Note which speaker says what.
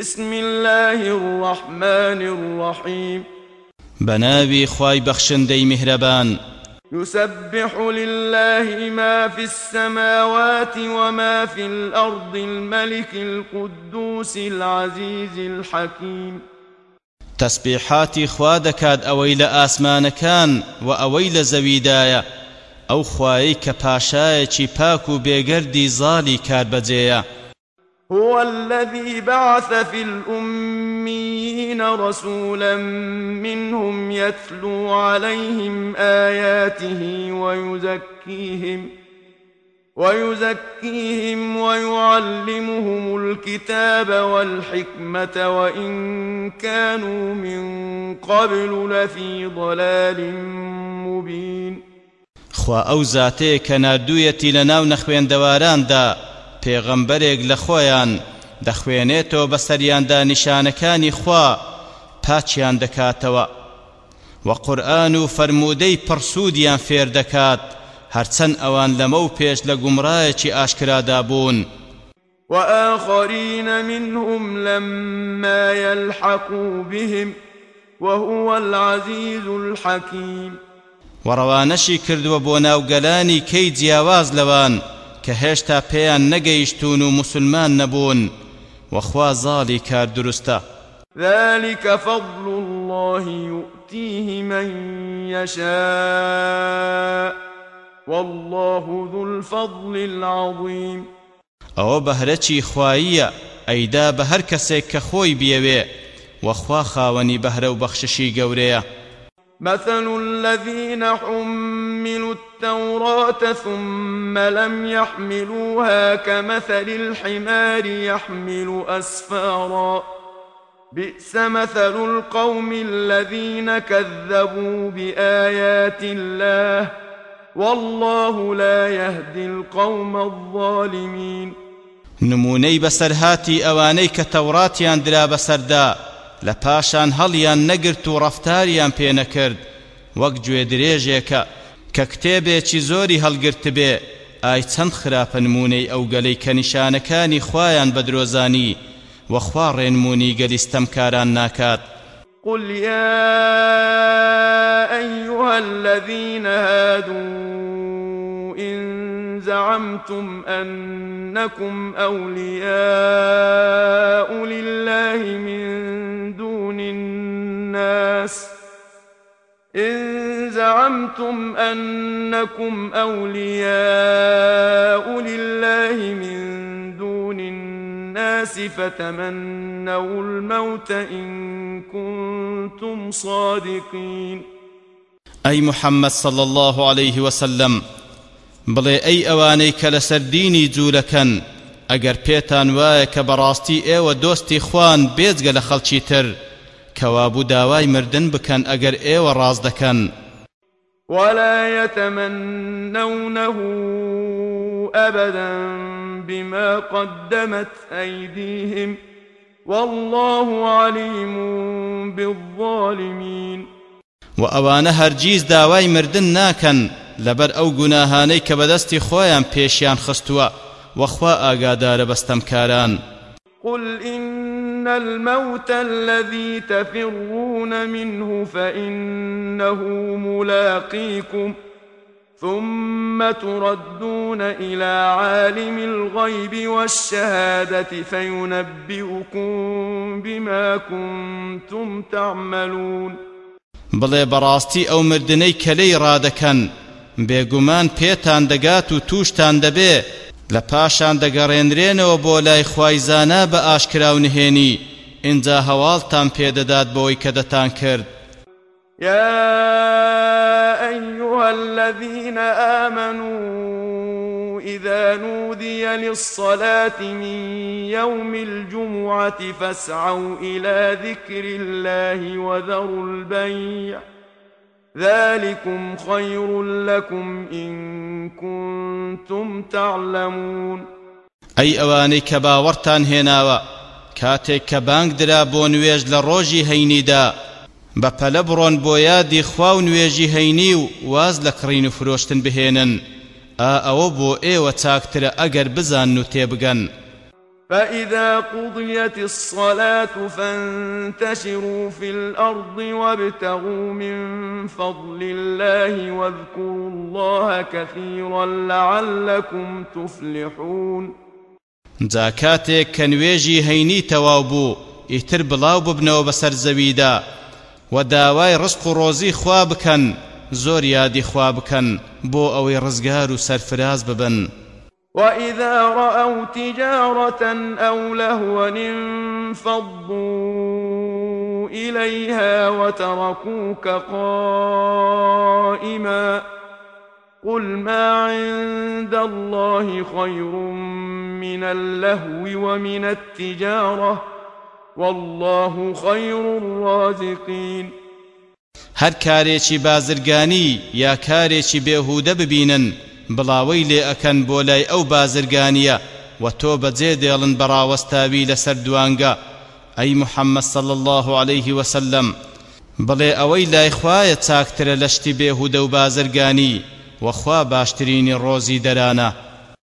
Speaker 1: بسم الله الرحمن الرحيم
Speaker 2: بنابي خواي بخشن دي مهربان
Speaker 1: يسبح لله ما في السماوات وما في الأرض الملك القدوس العزيز الحكيم
Speaker 2: تسبيحاتي خوادكاد أويل آسمان كان وأويل زويدايا أو خوايك باشايك باكو بيقردي ظالي كاد
Speaker 1: هو الذي بعث في الأميين رسولا منهم يتلو عليهم آياته ويزكيهم ويزكيهم ويعلمهم الكتاب والحكمة وإن كانوا من قبل لفي ضلال مبين
Speaker 2: خوا أو ذاته كنا دويتي لناو نخبين دواران دا پێغەمبەرێک لە خۆیان دەخوێنێتەوە بەسەریاندا نیشانەکانی خوا پاچیان دەکاتەوە و قورآن و فەرموودەی پڕسوودیان فێر دەکات هەرچەند ئەوان لەمە و پێش لە گومڕایەکی ئاشکرادا بوون
Speaker 1: وآخرين منهم لما يلحقوا بهم وهو العزيز الحكيم
Speaker 2: وروانشي كردو بوناو قلاني كي جياواز لوان كهشتا هێشتا پێیان مسلمان نبون وەخوا زاڵی کار دروستە
Speaker 1: ذلك فضل الله يؤتيه من يشاء والله ذو الفضل العظيم
Speaker 2: ئەوە بەهرەچی خواییە ئەیدا بە هەر کەسێک کە خۆی بیەوێ وەخوا خاوەنی بەهرە و بەخششی گەورەیە
Speaker 1: مثل الذين حم التوراة ثم لم يحملوها كمثل الحمار يحمل أسفارا بئس مثل القوم الذين كذبوا بآيات الله والله لا يهدي القوم الظالمين
Speaker 2: نموني بسرهاتي ئەوانەی کە اندرا درا لپاشان لە پاشان هەڵیان نەگرت و ڕەفتاریان پێ نەکرد کە تشيزوري زۆری هەڵگرت اي ئای چەند نموني او ئەو كنشان کە نیشانەکانی بدروزاني بە درۆزانی وەخوا ڕێنمونی گەلیستەمکاران
Speaker 1: قل يا أيها الذين هادوا إن زعمتم أنكم أولياء لله من دون الناس إن زعمتم أنكم أولياء لله من دون الناس فتمنوا الموت إن كنتم صادقين
Speaker 2: أي محمد صلى الله عليه وسلم بل اي اواني کە لەسەر دینی جوولەکەن ئەگەر پێتان وایە کە بەڕاستی ئێوە دۆستی خوان بێجگە لە خەڵکی تر کەوابوو داوای مردن بکەن ئەگەر ئێوە ڕاز دەکەن
Speaker 1: ولا يتمنونه ابدا بما قدمت ايديهم والله عليم بالظالمين
Speaker 2: وأوان هرجيز داوای مردن ناکەن لبر ئەو گوناهانەی کە خويا خۆیان پێشیان خستووە وەخوا ئاگادارە بەستەمکاران
Speaker 1: قل إن ان الموت الذي تفرون منه فانه ملاقيكم ثم تردون الى عالم الغيب والشهاده فينبئكم بما كنتم تعملون
Speaker 2: بل براستي او مردني كلي ڕادەکەن بێگومان بيتان دەگات توشتان تووشتان لە پاشان دەگەڕێنرێنەوە بۆ لای خوایزانە بە ئاشکرا و نهێنی ئینجا هەواڵتان پێدەدات بۆی کە دەتان کرد
Speaker 1: يا أيها الذين آمنوا إذا نودي للصلاة من يوم الجمعة فاسعوا إلى ذكر الله وذروا البيع ذلكم خير لكم إن كنتم تعلمون
Speaker 2: أي أواني كباورتان هناوا كاتك كبانك درا بو نويج لروجي هينيدا بەپەلە بڕۆن بۆ یادی خوا و نوێژی هەینی و واز لە کڕین و فرۆشتن بهێنن ئا ئەوە بۆ ئێوە چاکترە ئەگەر بزان و تێبگەن
Speaker 1: فإذا قضيت الصلاة فانتشروا في الأرض وابتغوا من فضل الله واذكروا الله كثيرا لعلكم تفلحون
Speaker 2: زاكاتك كنويجي هيني توابو اهتر بلاو ببنو بسر زويدا وداواي رزق روزي خوابكن زور يادي خوابكن بو اوي رزقارو سرفراز ببن
Speaker 1: وإذا رأوا تجارة أو لهوا انفضوا إليها وتركوك قائما قل ما عند الله خير من اللهو ومن التجارة والله خير الرازقين
Speaker 2: هر کارێکی بازرگاني يا کارێکی بێهودە ببينن بڵاوەی لێ ئەەکەن بۆ لای ئەو بازرگانیە و تۆ بەجێ دێڵن بەڕاوەستاوی لەسەر دوانگە ئەی محەممەد صل الله عليه وسلم بڵێ ئەوەی لای خوایە چاکترە لەشتی بێهودە و بازرگانی وەخوا باشترینی ڕۆزی دەرانە